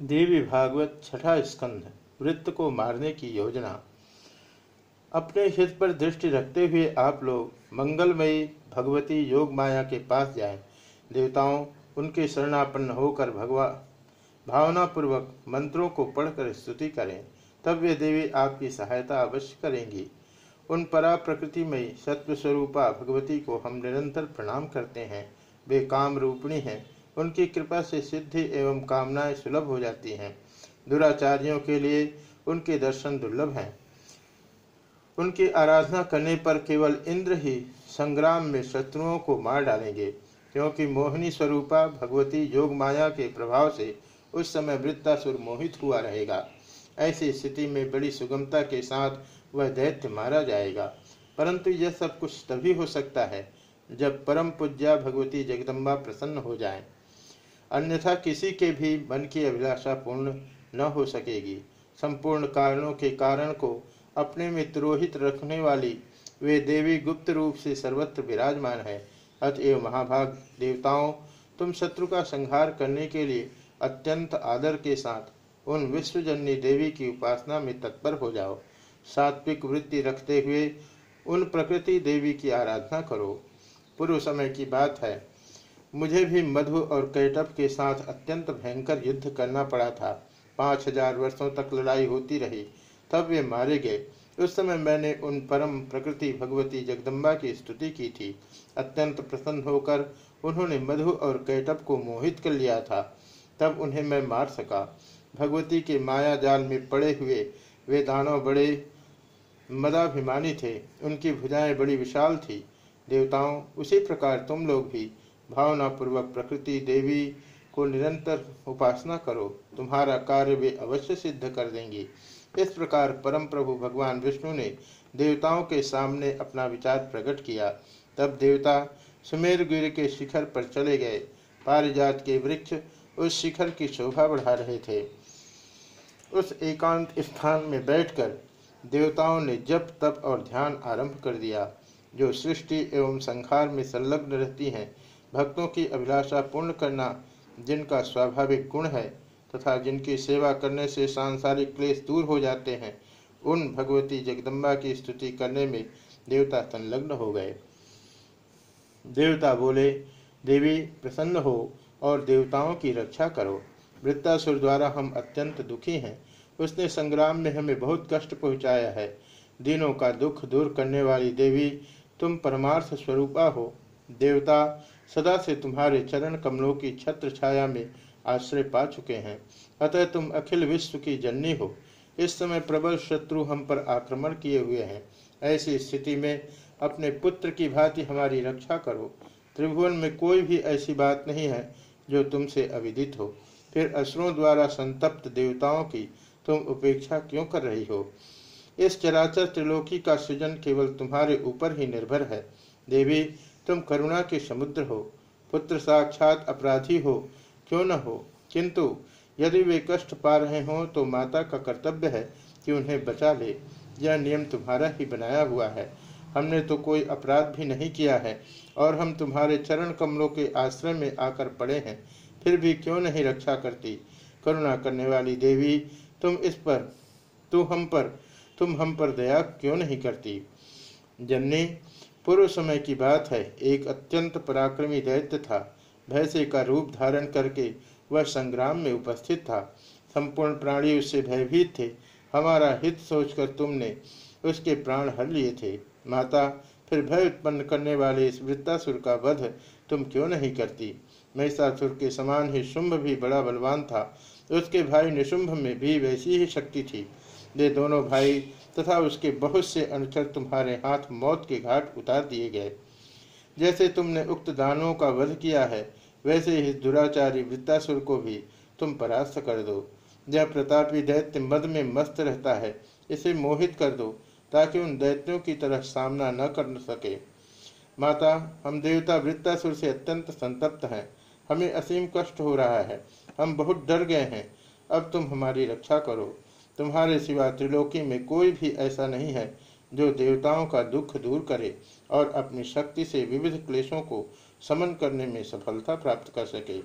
देवी भागवत छठा स्कंध, वृत्त को मारने की योजना। अपने हित पर दृष्टि रखते हुए आप लोग मंगलमयी भगवती योग माया के पास जाएँ। देवताओं, उनके शरणापन्न होकर भगवा भावना पूर्वक मंत्रों को पढ़कर स्तुति करें। तब वे देवी आपकी सहायता अवश्य करेंगी। उन परा प्रकृति में सत्व स्वरूपा भगवती को हम निरंतर प्रणाम करते हैं। वे काम रूपणी हैं। उनकी कृपा से सिद्धि एवं कामनाएँ सुलभ हो जाती हैं। दुराचारियों के लिए उनके दर्शन दुर्लभ हैं। उनकी आराधना करने पर केवल इंद्र ही संग्राम में शत्रुओं को मार डालेंगे, क्योंकि मोहिनी स्वरूपा भगवती योग माया के प्रभाव से उस समय वृत्तासुर मोहित हुआ रहेगा। ऐसी स्थिति में बड़ी सुगमता के साथ वह दैत्य मारा जाएगा। परंतु यह सब कुछ तभी हो सकता है जब परम पूज्या भगवती जगदम्बा प्रसन्न हो जाए। अन्यथा किसी के भी मन की अभिलाषा पूर्ण न हो सकेगी। संपूर्ण कारणों के कारण को अपने में द्रोहित रखने वाली वे देवी गुप्त रूप से सर्वत्र विराजमान है। अतएव महाभाग, देवताओं, तुम शत्रु का संहार करने के लिए अत्यंत आदर के साथ उन विश्वजननी देवी की उपासना में तत्पर हो जाओ। सात्विक वृत्ति रखते हुए उन प्रकृति देवी की आराधना करो। पूर्व समय की बात है। मुझे भी मधु और कैटअप के साथ अत्यंत भयंकर युद्ध करना पड़ा था। पाँच हज़ार वर्षों तक लड़ाई होती रही, तब वे मारे गए। उस समय मैंने उन परम प्रकृति भगवती जगदम्बा की स्तुति की थी। अत्यंत प्रसन्न होकर उन्होंने मधु और कैटअप को मोहित कर लिया था। तब उन्हें मैं मार सका। भगवती के माया जाल में पड़े हुए वे दानव बड़े मदाभिमानी थे। उनकी भुजाएँ बड़ी विशाल थी। देवताओं, उसी प्रकार तुम लोग भी। भावना पूर्वक प्रकृति देवी को निरंतर उपासना करो। तुम्हारा कार्य वे अवश्य सिद्ध कर देंगी। इस प्रकार परम प्रभु भगवान विष्णु ने देवताओं के सामने अपना विचार प्रकट किया। तब देवता सुमेरगिर के शिखर पर चले गए। पारिजात के वृक्ष उस शिखर की शोभा बढ़ा रहे थे। उस एकांत स्थान में बैठकर देवताओं ने जप, तप और ध्यान आरंभ कर दिया, जो सृष्टि एवं संहार में संलग्न रहती हैं। भक्तों की अभिलाषा पूर्ण करना जिनका स्वाभाविक गुण है तथा जिनकी सेवा करने से सांसारिक क्लेश दूर हो जाते हैं, उन भगवती जगदम्बा की स्तुति करने में देवता संलग्न हो गए। देवता बोले, देवी, प्रसन्न हो और देवताओं की रक्षा करो। वृत्तासुर द्वारा हम अत्यंत दुखी हैं। उसने संग्राम में हमें बहुत कष्ट पहुँचाया है। दिनों का दुख दूर करने वाली देवी तुम परमार्थ स्वरूपा हो। देवता सदा से तुम्हारे चरण कमलों की छत्र छाया में आश्रय पा चुके हैं। अतः तुम अखिल विश्व की जननी हो। इस समय प्रबल शत्रु हम पर आक्रमण किए हुए हैं। ऐसी स्थिति में अपने पुत्र की भांति हमारी रक्षा करो। त्रिभुवन में कोई भी ऐसी बात नहीं है जो तुमसे अविदित हो। फिर असुरों द्वारा संतप्त देवताओं की तुम उपेक्षा क्यों कर रही हो? इस चराचर त्रिलोकी का सृजन केवल तुम्हारे ऊपर ही निर्भर है। देवी तुम करुणा के समुद्र हो, पुत्र साक्षात अपराधी हो, क्यों न हो? किंतु यदि वे कष्ट पा रहे हों तो माता का कर्तव्य है कि उन्हें बचा ले। यह नियम तुम्हारा ही बनाया हुआ है। हमने तो कोई अपराध भी नहीं किया है, और हम तुम्हारे चरण कमलों के आश्रय में आकर पड़े हैं, फिर भी क्यों नहीं रक्षा करती? करुणा करने वाली देवी, तुम इस पर, तू हम पर, तुम हम पर दया क्यों नहीं करती? जननी पूर्व समय की बात है। एक अत्यंत पराक्रमी दैत्य था। भैसे का रूप धारण करके वह संग्राम में उपस्थित था। संपूर्ण प्राणी उससे भयभीत थे। हमारा हित सोचकर तुमने उसके प्राण हर लिए थे। माता, फिर भय उत्पन्न करने वाले इस वृत्तासुर का वध तुम क्यों नहीं करती? महिषासुर के समान ही शुंभ भी बड़ा बलवान था। उसके भाई निशुंभ में भी वैसी ही शक्ति थी। वे दोनों भाई, तथा उसके बहुत से अनुचर तुम्हारे हाथ मौत के घाट उतार दिए गए। जैसे तुमने उक्त दानों का वध किया है, वैसे ही दुराचारी वृत्तासुर को भी तुम परास्त कर दो। यह प्रतापी दैत्य मद में मस्त रहता है, इसे मोहित कर दो, ताकि उन दैत्यों की तरह सामना न कर सके। माता, हम देवता वृत्तासुर से अत्यंत संतप्त हैं। हमें असीम कष्ट हो रहा है। हम बहुत डर गए हैं। अब तुम हमारी रक्षा करो। तुम्हारे सिवा त्रिलोकी में कोई भी ऐसा नहीं है जो देवताओं का दुख दूर करे और अपनी शक्ति से विविध क्लेशों को समन करने में सफलता प्राप्त कर सके।